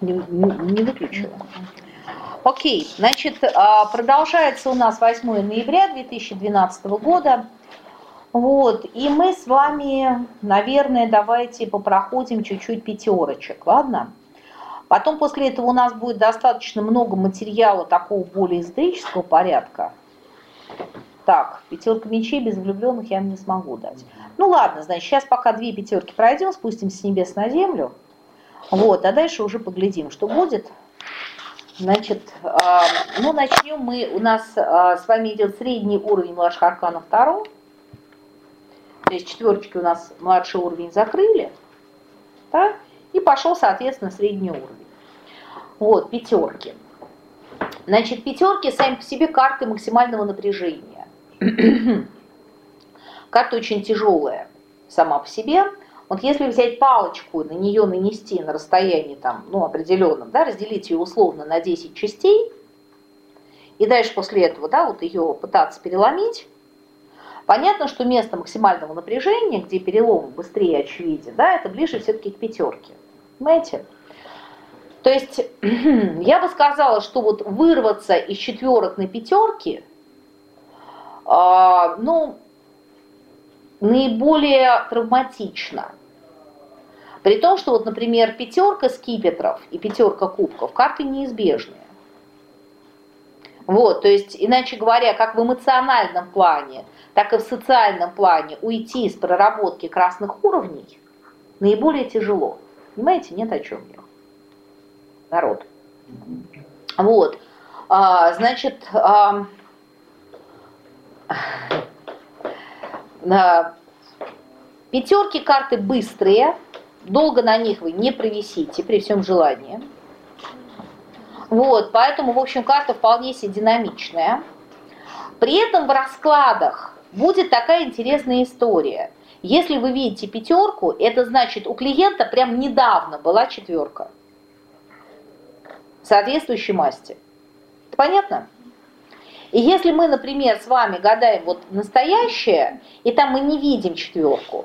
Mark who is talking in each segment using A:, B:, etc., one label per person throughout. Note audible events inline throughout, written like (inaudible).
A: Не, не, выключила. Окей, значит, а, продолжается у нас 8 ноября 2012 года. Вот, и мы с вами, наверное, давайте попроходим чуть-чуть пятерочек, ладно? Потом после этого у нас будет достаточно много материала такого более исторического порядка. Так, пятерка мечей без влюбленных я вам не смогу дать. Ну ладно, значит, сейчас пока две пятерки пройдем, спустимся с небес на землю. Вот, а дальше уже поглядим, что будет. Значит, ну начнем мы, у нас э, с вами идет средний уровень младших арканов Таро. То есть четверочки у нас младший уровень закрыли. Да? И пошел, соответственно, средний уровень. Вот, пятерки. Значит, пятерки сами по себе карты максимального напряжения. (clears throat) Карта очень тяжелая сама по себе. Вот если взять палочку, на нее нанести на расстоянии там, ну, определенном, да, разделить ее условно на 10 частей, и дальше после этого, да, вот ее пытаться переломить, понятно, что место максимального напряжения, где перелом быстрее очевиден, да, это ближе все-таки к пятерке. Понимаете? То есть (clears throat) я бы сказала, что вот вырваться из четверок на пятерки, э, ну, наиболее травматично. При том, что вот, например, пятерка скипетров и пятерка кубков карты неизбежные. Вот, то есть, иначе говоря, как в эмоциональном плане, так и в социальном плане уйти из проработки красных уровней наиболее тяжело. Понимаете, нет о чем я. Народ. Вот. А, значит, а, Пятерки карты быстрые, долго на них вы не провисите при всем желании. Вот, поэтому, в общем, карта вполне себе динамичная. При этом в раскладах будет такая интересная история. Если вы видите пятерку, это значит у клиента прям недавно была четверка соответствующей масти. Понятно? И если мы, например, с вами гадаем вот настоящее, и там мы не видим четверку,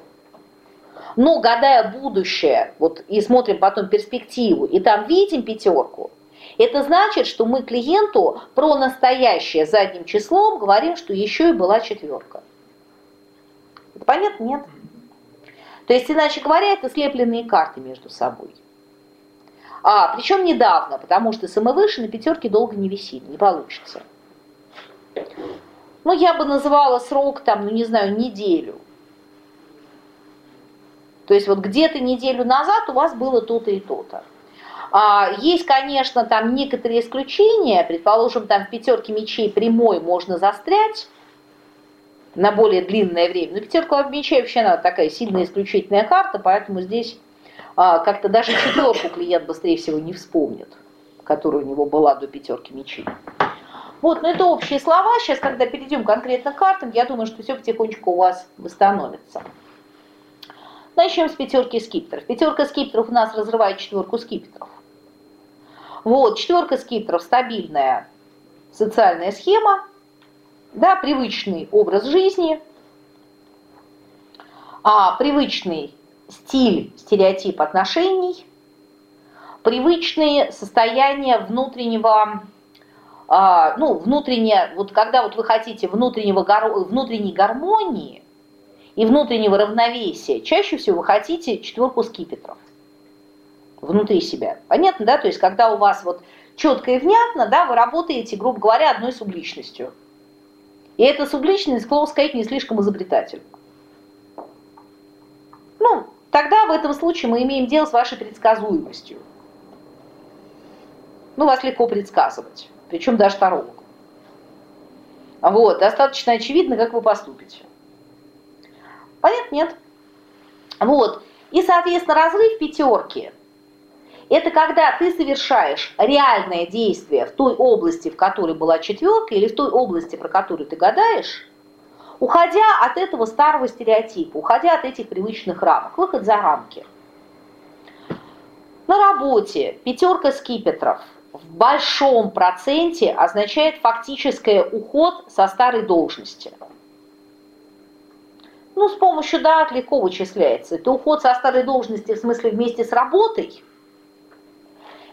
A: но гадая будущее, вот и смотрим потом перспективу, и там видим пятерку, это значит, что мы клиенту про настоящее задним числом говорим, что еще и была четверка. Это понятно? Нет. То есть, иначе говоря, это слепленные карты между собой. А, причем недавно, потому что самовыше на пятерке долго не висит, не получится. Ну, я бы называла срок там, ну, не знаю, неделю. То есть вот где-то неделю назад у вас было то-то и то-то. А, есть, конечно, там некоторые исключения, предположим, там в пятерке мечей прямой можно застрять на более длинное время. Но пятерка мечей вообще она такая сильная исключительная карта, поэтому здесь а, как-то даже четверку клиент быстрее всего не вспомнит, которая у него была до пятерки мечей. Вот, но это общие слова. Сейчас, когда перейдем конкретно к картам, я думаю, что все потихонечку у вас восстановится. Начнем с пятерки скипетров. Пятерка скипетров у нас разрывает четверку скипетров. Вот, четверка скипетров стабильная социальная схема, да, привычный образ жизни, а привычный стиль, стереотип отношений, привычные состояния внутреннего ну, внутренне, вот когда вот вы хотите внутреннего, внутренней гармонии и внутреннего равновесия, чаще всего вы хотите четверку скипетров внутри себя. Понятно, да? То есть, когда у вас вот четко и внятно, да, вы работаете, грубо говоря, одной субличностью. И эта субличность, слово сказать, не слишком изобретательна. Ну, тогда в этом случае мы имеем дело с вашей предсказуемостью. Ну, вас легко предсказывать причем даже тарологу. Вот, достаточно очевидно, как вы поступите. Понятно? Нет. Вот. И, соответственно, разрыв пятерки – это когда ты совершаешь реальное действие в той области, в которой была четверка, или в той области, про которую ты гадаешь, уходя от этого старого стереотипа, уходя от этих привычных рамок, выход за рамки. На работе пятерка скипетров – в большом проценте означает фактическое уход со старой должности. Ну, с помощью дат легко вычисляется. Это уход со старой должности в смысле вместе с работой.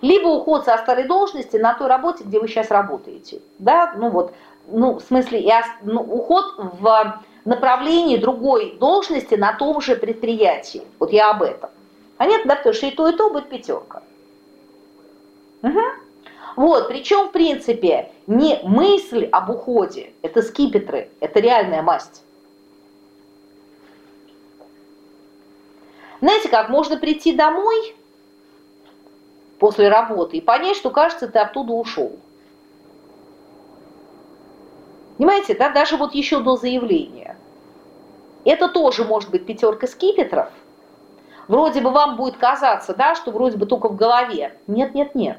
A: либо уход со старой должности на той работе, где вы сейчас работаете. Да, ну вот, ну, в смысле, и, ну, уход в направлении другой должности на том же предприятии. Вот я об этом. А нет, да, потому что и то, и то будет пятерка. Угу. Вот, причем, в принципе, не мысль об уходе, это скипетры, это реальная масть. Знаете как, можно прийти домой после работы и понять, что, кажется, ты оттуда ушел. Понимаете, да, даже вот еще до заявления. Это тоже может быть пятерка скипетров. Вроде бы вам будет казаться, да, что вроде бы только в голове. Нет, нет, нет.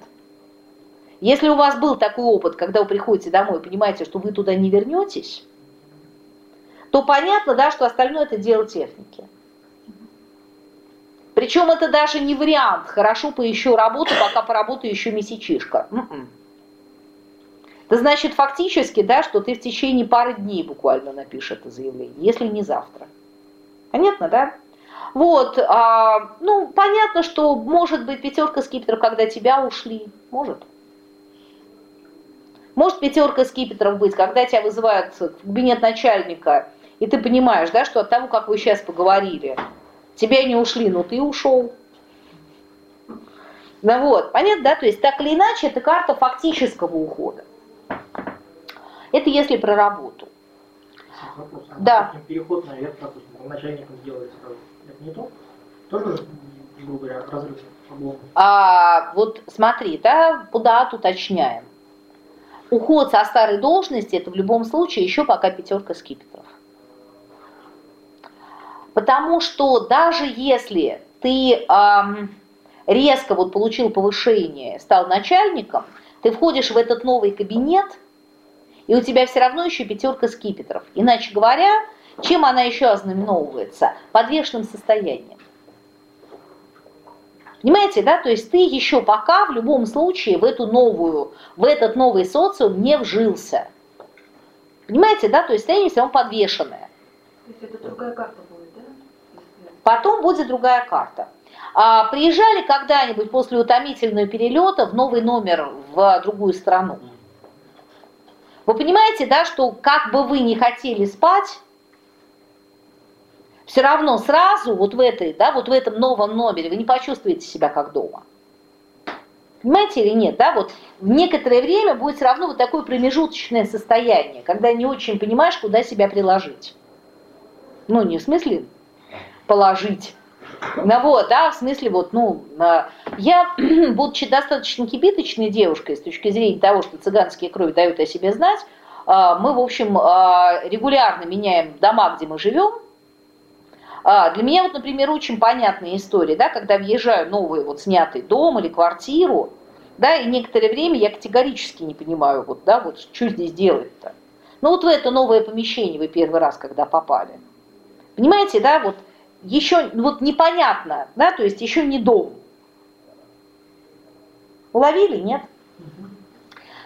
A: Если у вас был такой опыт, когда вы приходите домой и понимаете, что вы туда не вернетесь, то понятно, да, что остальное это дело техники. Причем это даже не вариант, хорошо поищу работу, пока поработаю еще месячишка. М-м. Это значит фактически, да, что ты в течение пары дней буквально напишешь это заявление, если не завтра. Понятно, да? Вот, а, ну, понятно, что может быть пятерка скипетров, когда тебя ушли, может. Может пятерка скипетров быть, когда тебя вызывают в кабинет начальника, и ты понимаешь, да, что от того, как вы сейчас поговорили, тебя не ушли, но ты ушел. Ну вот, понятно, да? То есть так или иначе, это карта фактического ухода. Это если про работу.
B: Вопрос. А
A: да.
B: Переход наверх, допустим, начальником делается, это не то? Тоже, грубо говоря, разрыв шаблона?
A: А, вот смотри, да, куда тут уточняем. Уход со старой должности, это в любом случае еще пока пятерка скипетров. Потому что даже если ты эм, резко вот получил повышение, стал начальником, ты входишь в этот новый кабинет, и у тебя все равно еще пятерка скипетров. Иначе говоря, чем она еще ознаменовывается? Подвешенным состоянием. Понимаете, да? То есть ты еще пока в любом случае в эту новую, в этот новый социум не вжился. Понимаете, да? То есть состояние все равно подвешенное.
C: То есть это другая карта будет, да?
A: Потом будет другая карта. А, приезжали когда-нибудь после утомительного перелета в новый номер в другую страну? Вы понимаете, да, что как бы вы не хотели спать, все равно сразу вот в этой, да, вот в этом новом номере вы не почувствуете себя как дома. Понимаете или нет, да? Вот в некоторое время будет все равно вот такое промежуточное состояние, когда не очень понимаешь, куда себя приложить. Ну, не в смысле положить. Ну вот, да, в смысле вот, ну, а, я, (clears throat) будучи достаточно кипиточной девушкой с точки зрения того, что цыганские крови дают о себе знать, а, мы, в общем, а, регулярно меняем дома, где мы живем, а, для меня вот, например, очень понятная история, да, когда въезжаю в новый вот снятый дом или квартиру, да, и некоторое время я категорически не понимаю, вот, да, вот что здесь делать-то. Ну вот в это новое помещение вы первый раз, когда попали. Понимаете, да, вот еще вот непонятно, да, то есть еще не дом. Уловили, нет?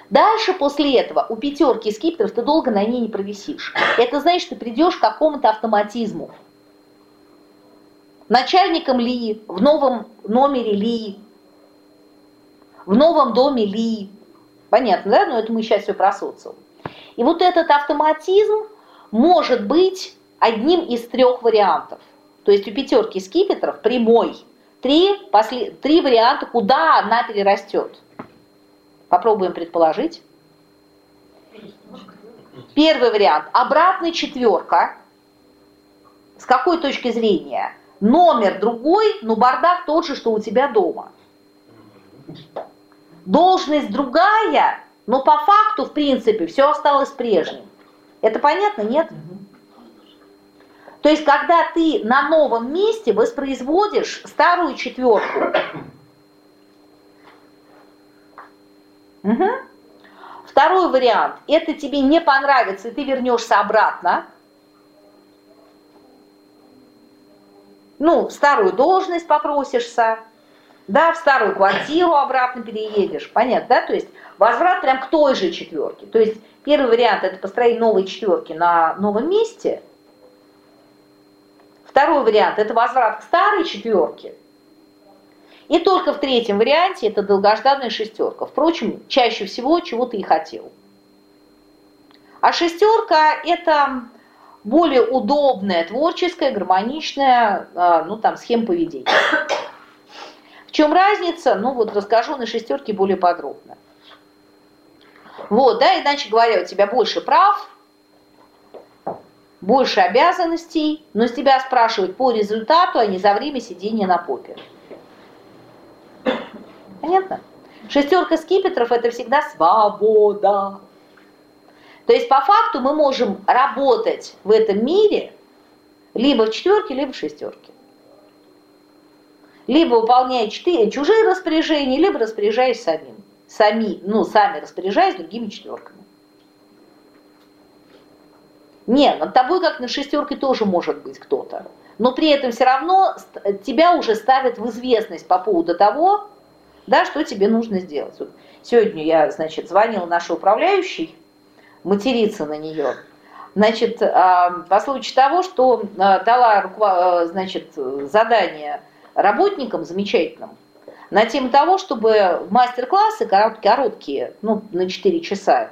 A: Дальше после этого у пятерки скипетров ты долго на ней не провисишь. Это значит, ты придешь к какому-то автоматизму начальником Ли, в новом номере Ли, в новом доме Ли. Понятно, да? Но это мы сейчас все про социум. И вот этот автоматизм может быть одним из трех вариантов. То есть у пятерки скипетров прямой три, после, три варианта, куда она перерастет. Попробуем предположить. Первый вариант. Обратная четверка. С какой точки зрения? Номер другой, но бардак тот же, что у тебя дома. Должность другая, но по факту, в принципе, все осталось прежним. Это понятно, нет? То есть, когда ты на новом месте воспроизводишь старую четверку. Угу. Второй вариант. Это тебе не понравится, и ты вернешься обратно. Ну, в старую должность попросишься, да, в старую квартиру обратно переедешь, понятно, да, то есть возврат прям к той же четверке. То есть первый вариант это построить новые четверки на новом месте. Второй вариант это возврат к старой четверке. И только в третьем варианте это долгожданная шестерка. Впрочем, чаще всего чего ты и хотел. А шестерка это более удобная, творческая, гармоничная, а, ну там, схема поведения. В чем разница? Ну вот расскажу на шестерке более подробно. Вот, да, иначе говоря, у тебя больше прав, больше обязанностей, но с тебя спрашивают по результату, а не за время сидения на попе. Понятно? Шестерка скипетров – это всегда свобода. То есть по факту мы можем работать в этом мире либо в четверке, либо в шестерке. Либо выполняя четыре, чужие распоряжения, либо распоряжаясь самим. Сами, ну, сами распоряжаясь другими четверками. Не, над тобой как на шестерке тоже может быть кто-то. Но при этом все равно тебя уже ставят в известность по поводу того, да, что тебе нужно сделать. Вот сегодня я, значит, звонила нашей управляющей, материться на нее. Значит, а, по случаю того, что а, дала, а, значит, задание работникам замечательным на тему того, чтобы мастер-классы короткие, ну, на 4 часа,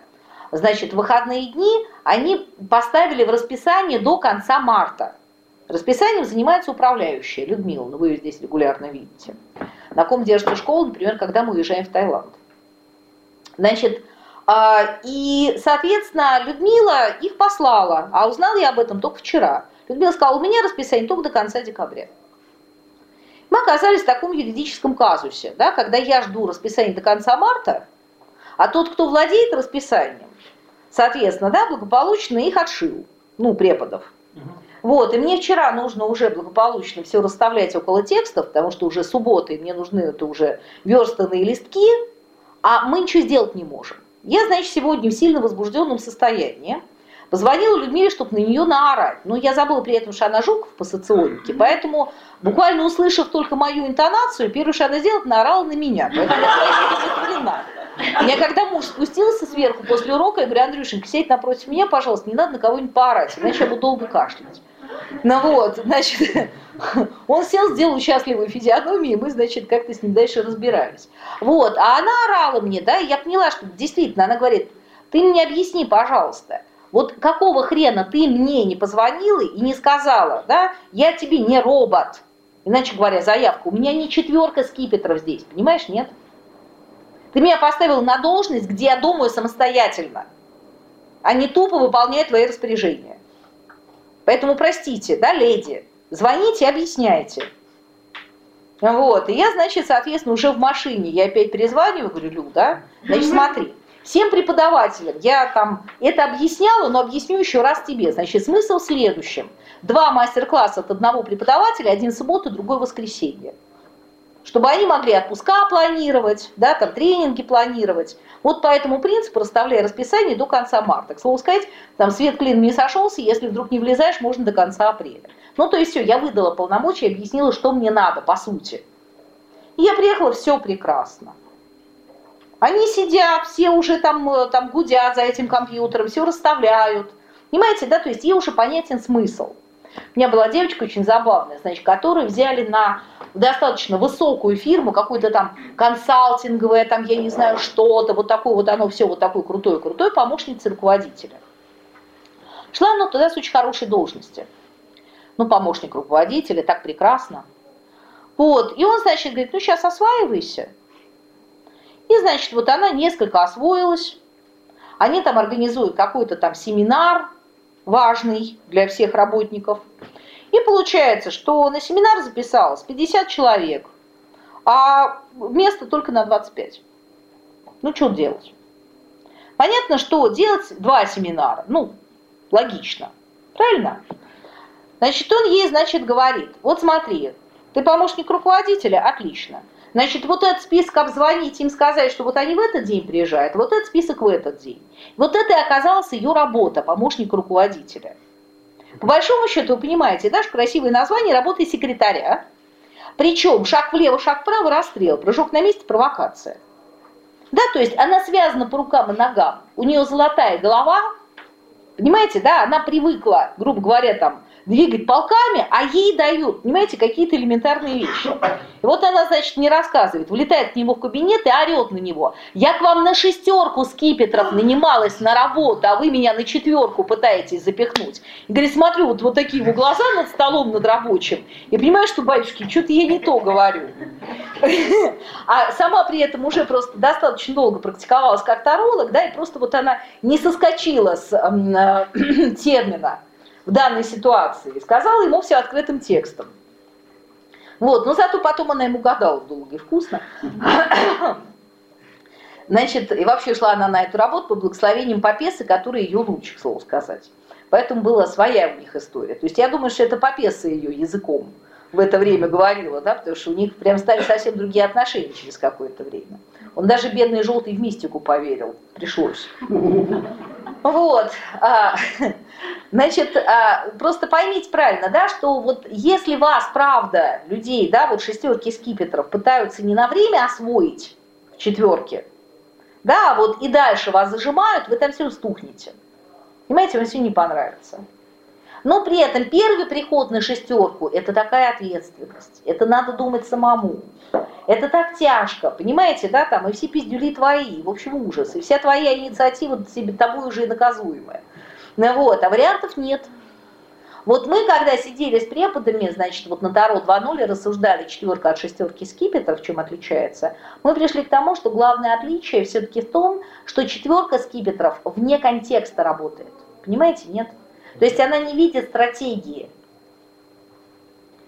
A: значит, выходные дни они поставили в расписание до конца марта. Расписанием занимается управляющая Людмила, ну вы ее здесь регулярно видите. На ком держится школа, например, когда мы уезжаем в Таиланд. Значит, и, соответственно, Людмила их послала, а узнала я об этом только вчера. Людмила сказала, у меня расписание только до конца декабря. Мы оказались в таком юридическом казусе, да, когда я жду расписание до конца марта, а тот, кто владеет расписанием, соответственно, да, благополучно их отшил, ну, преподов. Вот, и мне вчера нужно уже благополучно все расставлять около текстов, потому что уже суббота, и мне нужны это уже верстанные листки, а мы ничего сделать не можем. Я, значит, сегодня в сильно возбужденном состоянии позвонила Людмиле, чтобы на нее наорать. Но я забыла при этом, что она Жуков по соционике, поэтому, буквально услышав только мою интонацию, первое, что она сделала, наорала на меня. Поэтому я меня когда муж спустился сверху после урока, я говорю, Андрюшенька, сядь напротив меня, пожалуйста, не надо на кого-нибудь поорать, иначе я буду долго кашлять. Ну вот, значит, (laughs) он сел, сделал счастливую физиономию, и мы, значит, как-то с ним дальше разбирались. Вот, а она орала мне, да, я поняла, что действительно, она говорит, ты мне объясни, пожалуйста, вот какого хрена ты мне не позвонила и не сказала, да, я тебе не робот, иначе говоря, заявка, у меня не четверка скипетров здесь, понимаешь, нет? Ты меня поставил на должность, где я думаю самостоятельно, а не тупо выполняю твои распоряжения. Поэтому простите, да, леди, звоните, объясняйте. Вот, и я, значит, соответственно, уже в машине, я опять перезваниваю, говорю, Люда, да, значит, смотри, всем преподавателям я там это объясняла, но объясню еще раз тебе. Значит, смысл в следующем. Два мастер-класса от одного преподавателя, один в субботу, другой воскресенье чтобы они могли отпуска планировать, да, там тренинги планировать. Вот по этому принципу расставляя расписание до конца марта. К слову сказать, там свет клин не сошелся, если вдруг не влезаешь, можно до конца апреля. Ну, то есть все, я выдала полномочия, объяснила, что мне надо, по сути. И я приехала, все прекрасно. Они сидят, все уже там, э, там гудят за этим компьютером, все расставляют. Понимаете, да, то есть ей уже понятен смысл. У меня была девочка очень забавная, значит, которую взяли на достаточно высокую фирму, какую-то там консалтинговое, там, я не знаю, что-то, вот такое вот оно все вот такой крутой-крутой помощница руководителя. Шла она туда с очень хорошей должности. Ну, помощник руководителя, так прекрасно. Вот, и он, значит, говорит, ну, сейчас осваивайся. И, значит, вот она несколько освоилась. Они там организуют какой-то там семинар важный для всех работников. И получается, что на семинар записалось 50 человек, а место только на 25. Ну, что делать? Понятно, что делать два семинара. Ну, логично. Правильно? Значит, он ей, значит, говорит, вот смотри, ты помощник руководителя? Отлично. Значит, вот этот список обзвонить, им сказать, что вот они в этот день приезжают, вот этот список в этот день. Вот это и оказалась ее работа, помощник руководителя. По большому счету, вы понимаете, да, красивое название работы секретаря. Причем шаг влево, шаг вправо, расстрел, прыжок на месте, провокация. Да, то есть она связана по рукам и ногам, у нее золотая голова, понимаете, да, она привыкла, грубо говоря, там, двигать полками, а ей дают, понимаете, какие-то элементарные вещи. И вот она, значит, не рассказывает, влетает к нему в кабинет и орет на него. Я к вам на шестерку скипетров нанималась на работу, а вы меня на четверку пытаетесь запихнуть. И говорит, смотрю, вот, вот такие его глаза над столом, над рабочим, и понимаю, что, батюшки, что-то я не то говорю. А сама при этом уже просто достаточно долго практиковалась как таролог, да, и просто вот она не соскочила с э, (clears throat) термина в данной ситуации. Сказала ему все открытым текстом. Вот, но зато потом она ему гадала долго и вкусно. (clears throat) Значит, и вообще шла она на эту работу по благословениям Попесы, который ее луч, к слову сказать. Поэтому была своя у них история. То есть я думаю, что это Попеса ее языком в это время говорила, да, потому что у них прям стали совсем другие отношения через какое-то время. Он даже бедный желтый в мистику поверил, пришлось. Вот, а, (laughs) значит, а, просто поймите правильно, да, что вот если вас, правда, людей, да, вот шестерки скипетров пытаются не на время освоить в четверке, да, вот и дальше вас зажимают, вы там все стухнете. Понимаете, вам все не понравится. Но при этом первый приход на шестерку – это такая ответственность. Это надо думать самому. Это так тяжко, понимаете, да, там, и все пиздюли твои, в общем, ужас. И вся твоя инициатива себе тобой уже и наказуемая. Ну вот, а вариантов нет. Вот мы, когда сидели с преподами, значит, вот на Таро 2.0 рассуждали четверка от шестерки скипетров, в чем отличается, мы пришли к тому, что главное отличие все-таки в том, что четверка скипетров вне контекста работает. Понимаете, нет? То есть она не видит стратегии.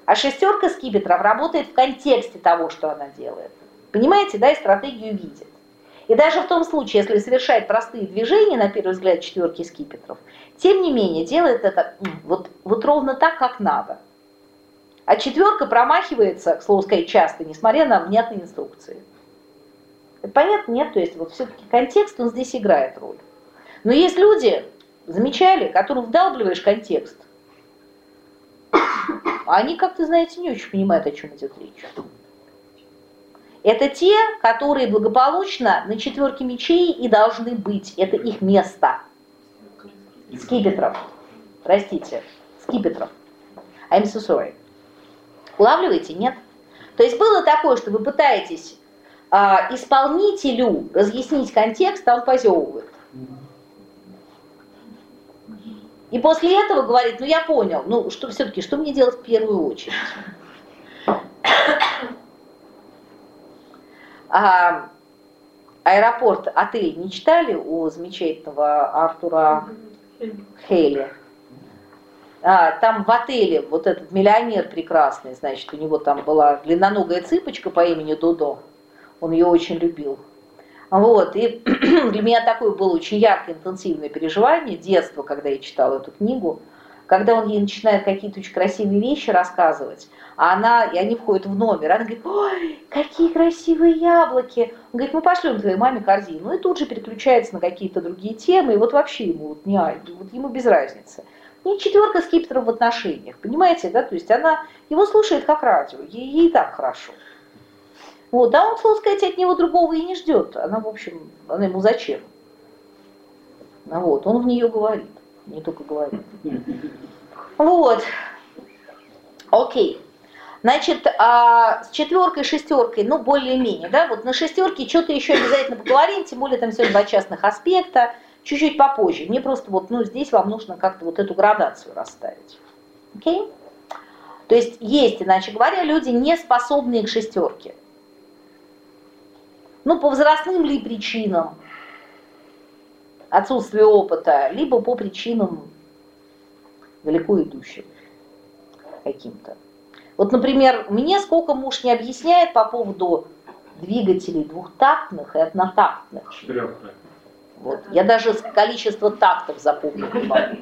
A: А шестерка скипетров работает в контексте того, что она делает. Понимаете, да, и стратегию видит. И даже в том случае, если совершает простые движения, на первый взгляд, четверки скипетров, тем не менее делает это вот, вот ровно так, как надо. А четверка промахивается, к слову сказать, часто, несмотря на внятные инструкции. Это понятно? Нет? То есть вот все-таки контекст, он здесь играет роль. Но есть люди, Замечали? Которым вдалбливаешь контекст. А они, как ты знаете, не очень понимают, о чем идет речь. Это те, которые благополучно на четверке мечей и должны быть. Это их место. Скипетров. Простите. Скипетров. I'm so sorry. Улавливаете? Нет? То есть было такое, что вы пытаетесь а, исполнителю разъяснить контекст, а он позевывает. И после этого говорит, ну я понял, ну что все-таки, что мне делать в первую очередь? А, аэропорт, отель не читали у замечательного Артура Хейли? А, там в отеле вот этот миллионер прекрасный, значит, у него там была длинноногая цыпочка по имени Дудо, он ее очень любил. Вот, и (clears throat) для меня такое было очень яркое, интенсивное переживание детства, когда я читала эту книгу, когда он ей начинает какие-то очень красивые вещи рассказывать, а она, и они входят в номер, она говорит, ой, какие красивые яблоки. Он говорит, мы пошлем твоей маме корзину, и тут же переключается на какие-то другие темы, и вот вообще ему вот не вот ему без разницы. И четверка скипетров в отношениях, понимаете, да, то есть она его слушает как радио, ей, ей так хорошо. Вот, а он, слово сказать, от него другого и не ждет. Она, в общем, она ему зачем? А вот, он в нее говорит, не только говорит. Вот. Окей. Значит, а с четверкой, шестеркой, ну, более-менее, да, вот на шестерке что-то еще обязательно поговорим, тем более там все два частных аспекта, чуть-чуть попозже. Мне просто вот, ну, здесь вам нужно как-то вот эту градацию расставить. Окей? То есть есть, иначе говоря, люди, не способные к шестерке. Ну, по возрастным ли причинам, отсутствие опыта, либо по причинам далеко идущим каким-то. Вот, например, мне сколько муж не объясняет по поводу двигателей двухтактных и однотактных. Четырехтактных. Вот. Я даже количество тактов запомнить не могу.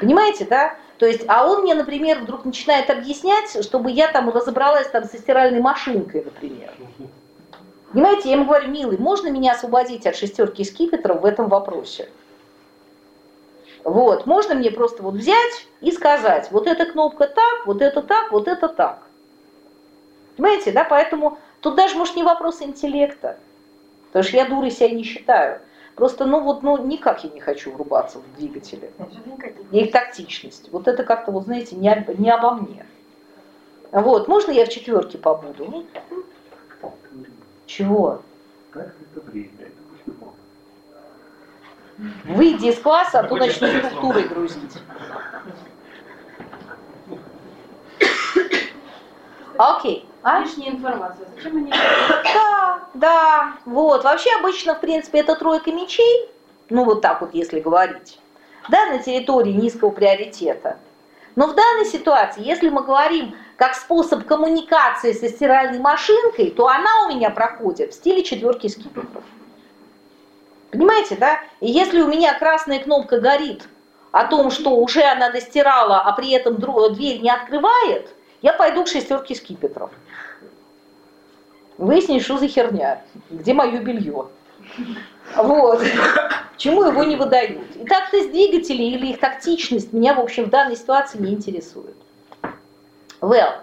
A: Понимаете, да? То есть, а он мне, например, вдруг начинает объяснять, чтобы я там разобралась там со стиральной машинкой, например. Понимаете, я ему говорю, милый, можно меня освободить от шестерки скипетров в этом вопросе? Вот, можно мне просто вот взять и сказать, вот эта кнопка так, вот это так, вот это так. Понимаете, да, поэтому тут даже, может, не вопрос интеллекта, потому что я дурой себя не считаю. Просто, ну вот, ну никак я не хочу врубаться в двигатели. И их тактичность. Вот это как-то, вот знаете, не, не обо мне. Вот, можно я в четверке побуду? Чего?
D: Как это время? Это?
A: Выйди из класса, а то начну структурой грузить. Окей. А?
C: Лишняя информация. Зачем они
A: Да, да, вот. Вообще обычно, в принципе, это тройка мечей, ну вот так вот, если говорить, да, на территории низкого приоритета. Но в данной ситуации, если мы говорим как способ коммуникации со стиральной машинкой, то она у меня проходит в стиле четверки скипетров. Понимаете, да? И если у меня красная кнопка горит о том, что уже она достирала, а при этом дверь не открывает, я пойду к шестерке скипетров. Выяснить, что за херня, где мое белье. Вот. Почему его не выдают? И так-то двигатели или их тактичность меня, в общем, в данной ситуации не интересует. Well,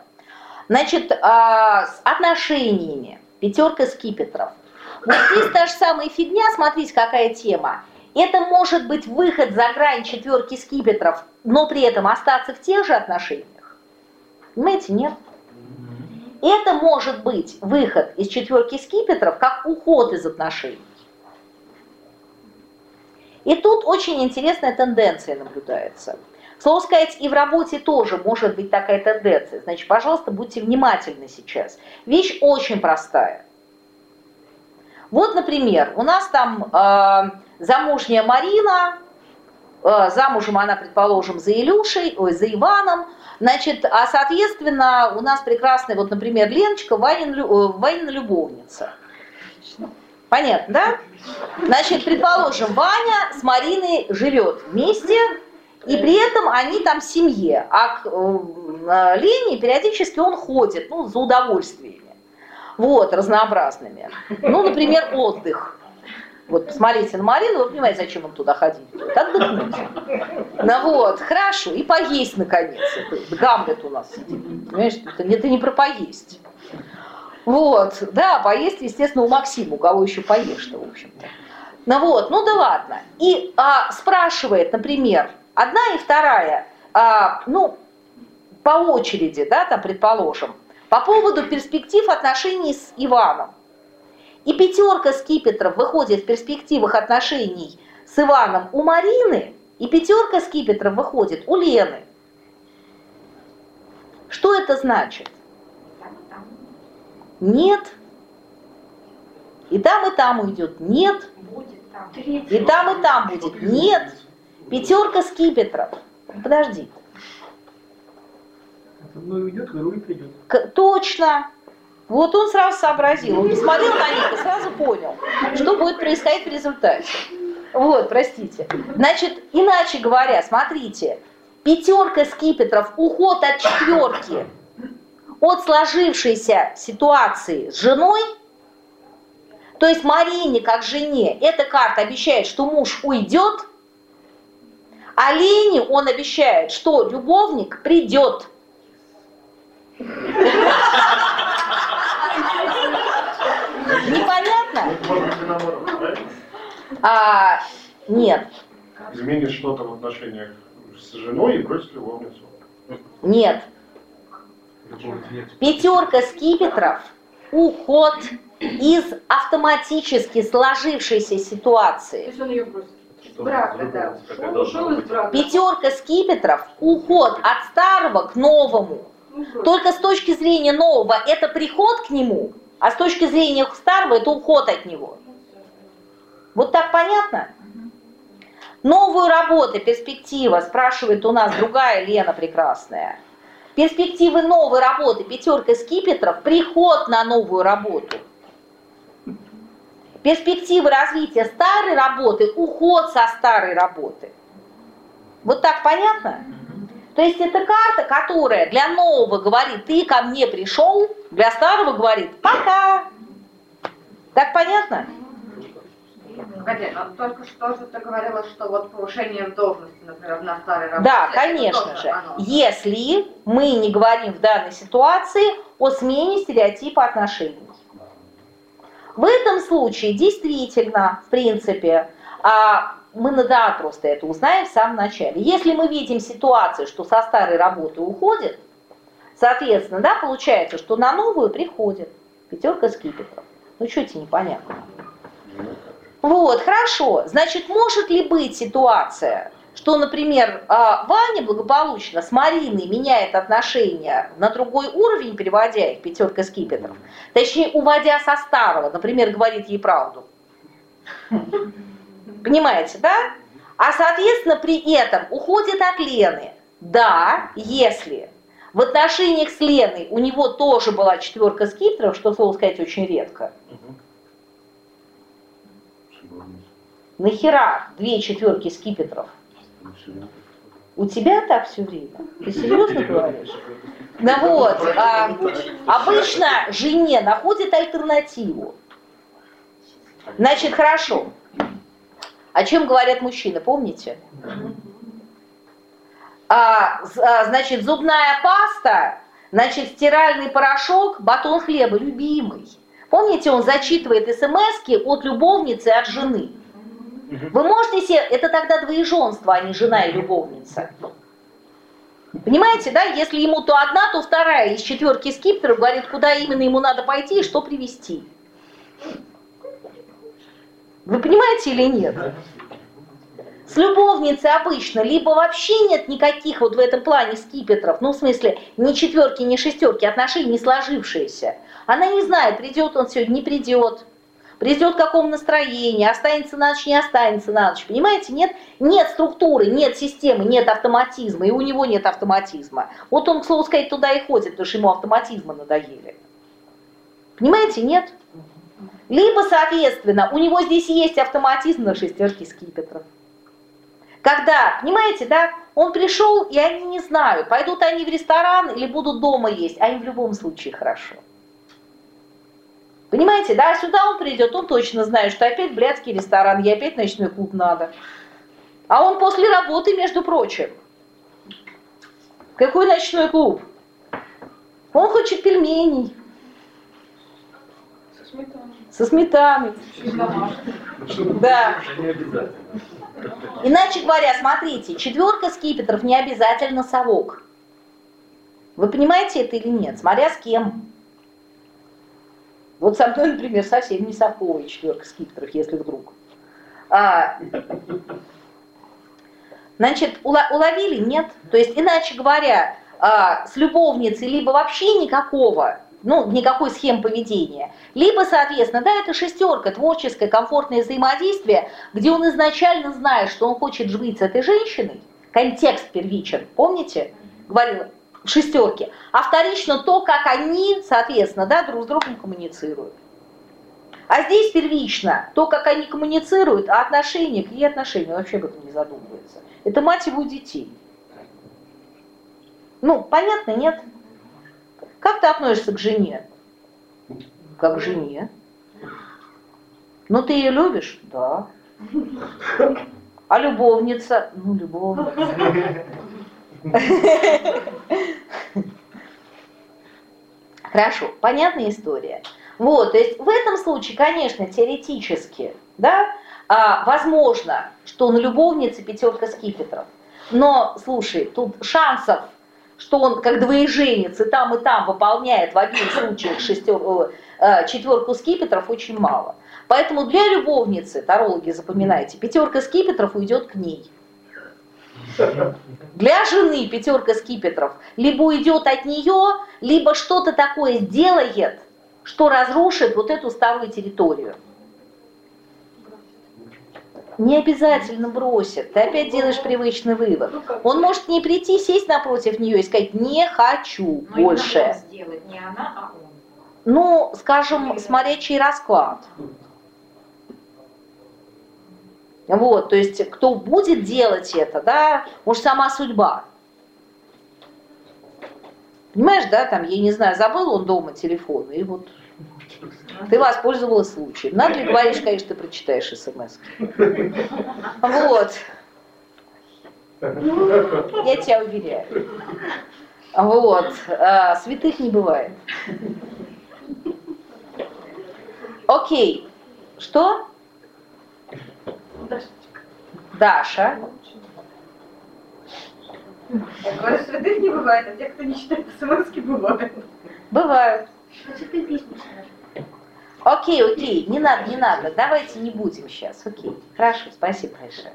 A: значит, а, с отношениями. Пятерка скипетров. Вот здесь та же самая фигня, смотрите, какая тема. Это может быть выход за грань четверки скипетров, но при этом остаться в тех же отношениях. Понимаете, нет? Это может быть выход из четверки скипетров, как уход из отношений. И тут очень интересная тенденция наблюдается. Слово сказать, и в работе тоже может быть такая тенденция. Значит, пожалуйста, будьте внимательны сейчас. Вещь очень простая. Вот, например, у нас там э, замужняя Марина, э, замужем она, предположим, за Илюшей, ой, за Иваном, значит, а соответственно у нас прекрасная, вот, например, Леночка, Ванин, э, Ванина любовница. Понятно, да? Значит, предположим, Ваня с Мариной живет вместе, и при этом они там в семье, а к э, Лене периодически он ходит, ну, за удовольствиями. Вот, разнообразными. Ну, например, отдых. Вот посмотрите на Марину, вы понимаете, зачем он туда ходить будет? Отдохнуть. Ну вот, хорошо, и поесть наконец. Это Гамлет у нас сидит. Понимаешь, это, это не про поесть. Вот, да, поесть, естественно, у Максима, у кого еще поешь-то, в общем-то. Ну вот, ну да ладно. И а, спрашивает, например, одна и вторая, а, ну, по очереди, да, там, предположим, по поводу перспектив отношений с Иваном. И пятерка скипетров выходит в перспективах отношений с Иваном у Марины, и пятерка скипетров выходит у Лены. Что это значит? Нет. И там, и там уйдет нет. И там, и там будет нет. Пятерка скипетров. Подожди.
B: Одно уйдет, второе придет.
A: К- точно. Вот он сразу сообразил. Он посмотрел на них и сразу понял, что будет происходить в результате. Вот, простите. Значит, иначе говоря, смотрите, пятерка скипетров, уход от четверки, от сложившейся ситуации с женой, то есть Марине как жене, эта карта обещает, что муж уйдет, а Лене он обещает, что любовник придет. Непонятно?
D: Ну?
A: А, нет,
D: Изменит что-то в отношениях с женой и бросит любовницу.
A: нет. Пятерка скипетров – уход из автоматически сложившейся
C: То
A: ситуации.
C: есть он ее бросит. Брака, да.
D: должна
C: ушел из брака.
A: Пятерка скипетров – уход от старого к новому.
C: Ну, бросит.
A: Только с точки зрения нового – это приход к нему, а с точки зрения старого – это уход от него. Вот так понятно? Новую работу, перспектива, спрашивает у нас другая Лена прекрасная. Перспективы новой работы, пятерка скипетров, приход на новую работу. Перспективы развития старой работы, уход со старой работы. Вот так понятно? То есть это карта, которая для нового говорит, ты ко мне пришел, для старого говорит, пока. Так понятно?
E: Погоди, но только что же ты говорила, что вот повышение в должности, например, на старой работе.
A: Да, конечно же.
E: оно.
A: Если мы не говорим в данной ситуации о смене стереотипа отношений. В этом случае действительно, в принципе, а мы да просто это узнаем в самом начале. Если мы видим ситуацию, что со старой работы уходит, соответственно, да, получается, что на новую приходит пятерка скипетров. Ну что тебе непонятно? Вот, хорошо. Значит, может ли быть ситуация, что, например, а, Ваня благополучно с Мариной меняет отношения на другой уровень, переводя их пятерка скипетров, точнее, уводя со старого, например, говорит ей правду. Понимаете, да? А, соответственно, при этом уходит от Лены. Да, если в отношениях с Леной у него тоже была четверка скипетров, что, слово сказать, очень редко. Нахера две четверки скипетров? У тебя так все время? Ты серьезно говоришь? Ну вот, а, обычно жене находит альтернативу. Значит, хорошо. О чем говорят мужчины, помните? А, а, значит, зубная паста, значит, стиральный порошок, батон хлеба, любимый. Помните, он зачитывает смс от любовницы, от жены. Вы можете себе, это тогда двоеженство, а не жена и любовница. Понимаете, да, если ему то одна, то вторая из четверки скипетров говорит, куда именно ему надо пойти и что привезти. Вы понимаете или нет? С любовницей обычно либо вообще нет никаких вот в этом плане скипетров, ну в смысле ни четверки, ни шестерки, отношения не сложившиеся. Она не знает, придет он сегодня, не придет придет в каком настроении, останется на ночь, не останется на ночь. Понимаете, нет, нет структуры, нет системы, нет автоматизма, и у него нет автоматизма. Вот он, к слову сказать, туда и ходит, потому что ему автоматизмы надоели. Понимаете, нет? Либо, соответственно, у него здесь есть автоматизм на шестерке скипетров. Когда, понимаете, да, он пришел, и они не знают, пойдут они в ресторан или будут дома есть, а им в любом случае хорошо. Понимаете, да, сюда он придет, он точно знает, что опять блядский ресторан, и опять ночной клуб надо. А он после работы, между прочим. Какой ночной клуб? Он хочет пельменей. Со сметаной. Со сметаной. Да. Иначе говоря, смотрите, четверка скипетров не обязательно совок. Вы понимаете это или нет? Смотря с кем. Вот со мной, например, совсем не совковая четверка скипетров, если вдруг. А, значит, уловили? Нет. То есть, иначе говоря, а, с любовницей либо вообще никакого, ну, никакой схем поведения, либо, соответственно, да, это шестерка, творческое, комфортное взаимодействие, где он изначально знает, что он хочет жить с этой женщиной, контекст первичен, помните? Говорила, шестерки, а вторично то, как они, соответственно, да, друг с другом коммуницируют. А здесь первично то, как они коммуницируют, а отношения, какие отношения, вообще об этом не задумывается. Это мать его детей. Ну, понятно, нет? Как ты относишься к жене? Как к жене. Ну, ты ее любишь? Да. А любовница? Ну, любовница. Хорошо, понятная история. Вот, то есть в этом случае, конечно, теоретически, да, а, возможно, что на любовнице пятерка скипетров. Но, слушай, тут шансов, что он как двоеженец и там, и там выполняет в обеих случаях шестер, э, э, четверку скипетров очень мало. Поэтому для любовницы, тарологи запоминайте, пятерка скипетров уйдет к ней. Для жены пятерка скипетров либо уйдет от нее, либо что-то такое сделает, что разрушит вот эту старую территорию. Не обязательно бросит. Ты опять делаешь привычный вывод. Он может не прийти, сесть напротив нее и сказать «не хочу Но больше».
C: сделать не она, а он.
A: Ну, скажем, смотря чей расклад. Вот, то есть кто будет делать это, да, может сама судьба. Понимаешь, да, там, я не знаю, забыл он дома телефон, и вот ты воспользовалась случаем. Надо ли говоришь, конечно, ты прочитаешь смс. Вот. Я тебя уверяю. Вот. А, святых не бывает. Окей. Что? Даша.
E: Я говорю, святых не бывает, а те, кто не читает смс бывают.
A: Бывают.
C: Значит, ты песню скажешь.
A: Окей, окей, не надо, не надо, давайте не будем сейчас, окей. Хорошо, спасибо большое.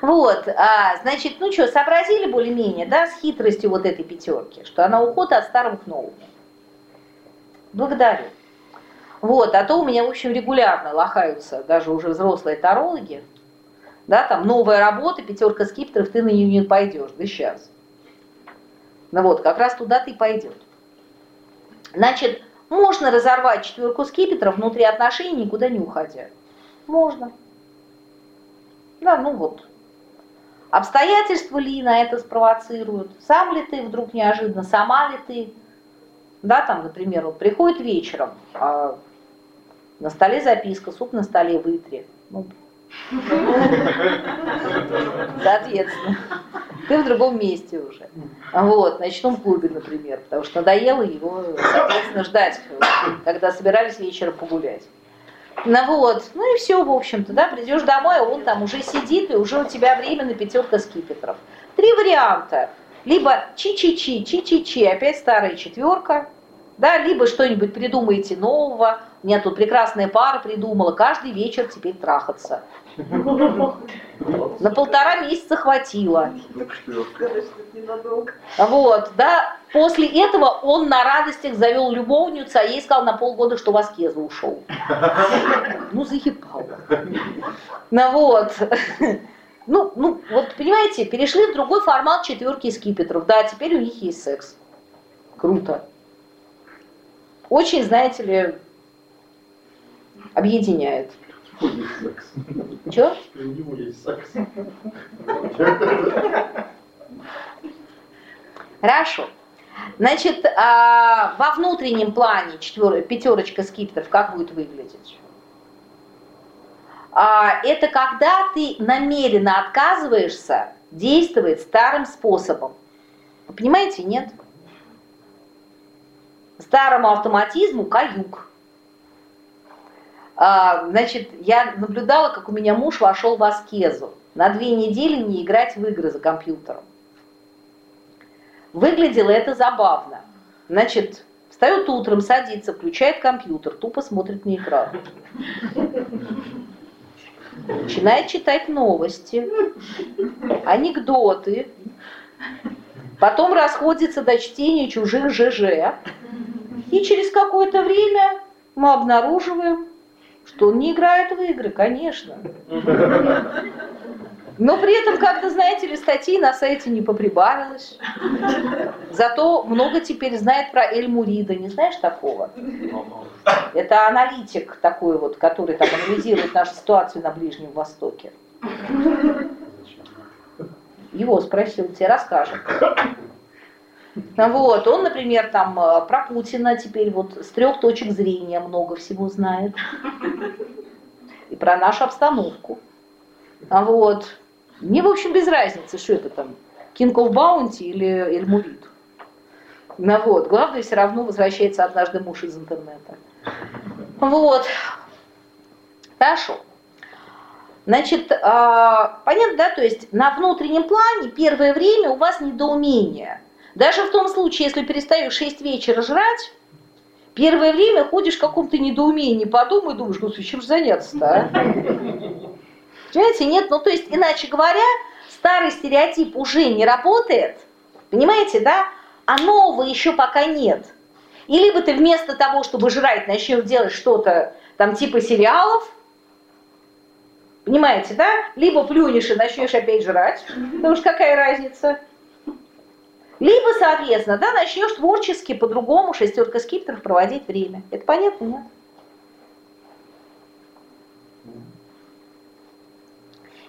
A: Вот, а, значит, ну что, сообразили более-менее, да, с хитростью вот этой пятерки, что она уход от старого к новому. Благодарю. Вот, а то у меня, в общем, регулярно лохаются даже уже взрослые тарологи, да, там новая работа, пятерка скипетров, ты на нее не пойдешь, да сейчас. Ну вот, как раз туда ты пойдет. Значит, можно разорвать четверку скипетров внутри отношений, никуда не уходя. Можно. Да, ну вот. Обстоятельства ли на это спровоцируют? Сам ли ты вдруг неожиданно, сама ли ты? Да, там, например, вот приходит вечером, а на столе записка, суп на столе вытри. Ну, соответственно, ты в другом месте уже. Вот, в ночном клубе, например, потому что надоело его, соответственно, ждать, когда собирались вечером погулять. Ну вот, ну и все, в общем-то, да, придешь домой, а он там уже сидит, и уже у тебя временно пятерка скипетров. Три варианта. Либо чи-чи-чи, чи-чи-чи, опять старая четверка, да, либо что-нибудь придумаете нового. Меня тут прекрасная пара придумала, каждый вечер теперь трахаться. На полтора месяца хватило. Вот, да. После этого он на радостях завел любовницу, а ей сказал на полгода, что в аскезу ушел. Ну, заебал. Ну вот. Ну, ну, вот понимаете, перешли в другой формат четверки скипетров. Да, теперь у них есть секс. Круто. Очень, знаете ли, объединяет. Чего?
D: У.
A: Хорошо. Значит, а, во внутреннем плане четвер... пятерочка скипетров как будет выглядеть? А, это когда ты намеренно отказываешься действовать старым способом. Вы понимаете, нет? Старому автоматизму каюк. А, значит, я наблюдала, как у меня муж вошел в аскезу. На две недели не играть в игры за компьютером. Выглядело это забавно. Значит, встает утром, садится, включает компьютер, тупо смотрит на экран. Начинает читать новости, анекдоты, потом расходится до чтения чужих ЖЖ. И через какое-то время мы обнаруживаем, что он не играет в игры, конечно. Но при этом, как-то, знаете ли, статей на сайте не поприбавилось. Зато много теперь знает про Эль Мурида. Не знаешь такого? Это аналитик такой вот, который там анализирует нашу ситуацию на Ближнем Востоке. Его спросил, тебе расскажет. Вот, он, например, там э, про Путина теперь вот с трех точек зрения много всего знает. И про нашу обстановку. А вот, мне, в общем, без разницы, что это там, King of Bounty или Эльмурит. Ну вот, главное, все равно возвращается однажды муж из интернета. Вот. Хорошо. Значит, а, понятно, да, то есть на внутреннем плане первое время у вас недоумение. Даже в том случае, если перестаешь 6 вечера жрать, первое время ходишь в каком-то недоумении, подумай, думаешь, господи, чем же заняться-то, а? Понимаете, нет? Ну, то есть, иначе говоря, старый стереотип уже не работает, понимаете, да? А нового еще пока нет. И либо ты вместо того, чтобы жрать, начнешь делать что-то там типа сериалов, понимаете, да? Либо плюнешь и начнешь опять жрать, потому что какая разница? Либо, соответственно, да, начнешь творчески по-другому шестерка скипетров проводить время. Это понятно, нет?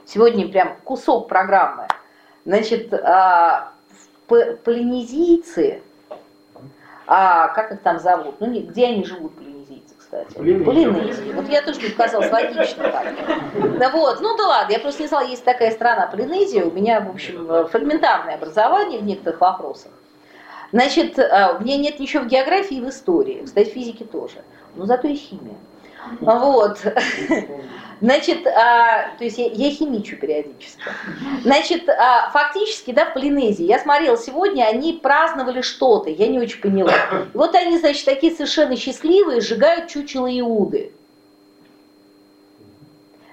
A: Сегодня прям кусок программы. Значит, а, полинезийцы, а, как их там зовут? Ну, где они живут, кстати? Полинезии. Вот я тоже не казалось логично как-то. Да вот, ну да ладно, я просто не знала, есть такая страна Полинезия, у меня, в общем, фрагментарное образование в некоторых вопросах. Значит, а, у меня нет ничего в географии и в истории, кстати, в физике тоже, но зато и химия. Вот. (laughs) Значит, а, то есть я, я химичу периодически. Значит, а, фактически, да, в Полинезии, я смотрела сегодня, они праздновали что-то, я не очень поняла. И вот они, значит, такие совершенно счастливые, сжигают чучело Иуды.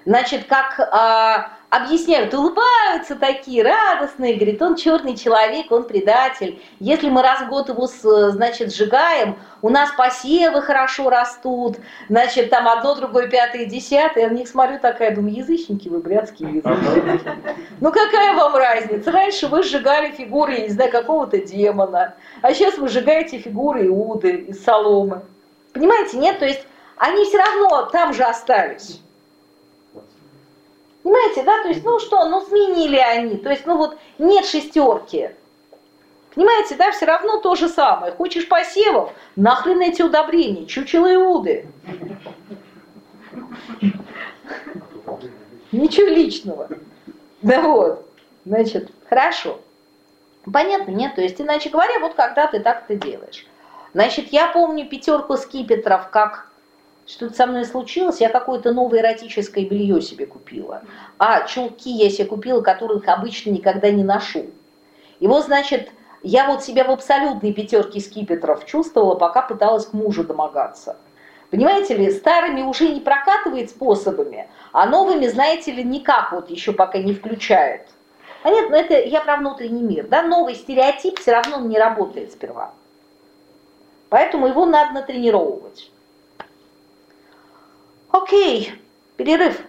A: Значит, как а, объясняют, улыбаются такие, радостные, говорит, он черный человек, он предатель. Если мы раз в год его, значит, сжигаем, у нас посевы хорошо растут, значит, там одно, другое, пятое, десятое. Я на них смотрю такая, думаю, язычники вы, блядские язычники. Ну какая вам разница? Раньше вы сжигали фигуры, я не знаю, какого-то демона, а сейчас вы сжигаете фигуры Иуды из соломы. Понимаете, нет? То есть они все равно там же остались. Понимаете, да? То есть, ну что, ну сменили они. То есть, ну вот нет шестерки. Понимаете, да, все равно то же самое. Хочешь посевов, нахрен эти удобрения, чучело Иуды. Ничего личного. Да вот, значит, хорошо. Понятно, нет? То есть, иначе говоря, вот когда ты так это делаешь. Значит, я помню пятерку скипетров как что-то со мной случилось, я какое-то новое эротическое белье себе купила. А чулки я себе купила, которых обычно никогда не ношу. И вот, значит, я вот себя в абсолютной пятерке скипетров чувствовала, пока пыталась к мужу домогаться. Понимаете ли, старыми уже не прокатывает способами, а новыми, знаете ли, никак вот еще пока не включает. А нет, ну это я про внутренний мир. Да, новый стереотип все равно не работает сперва. Поэтому его надо натренировывать. Okay, believe.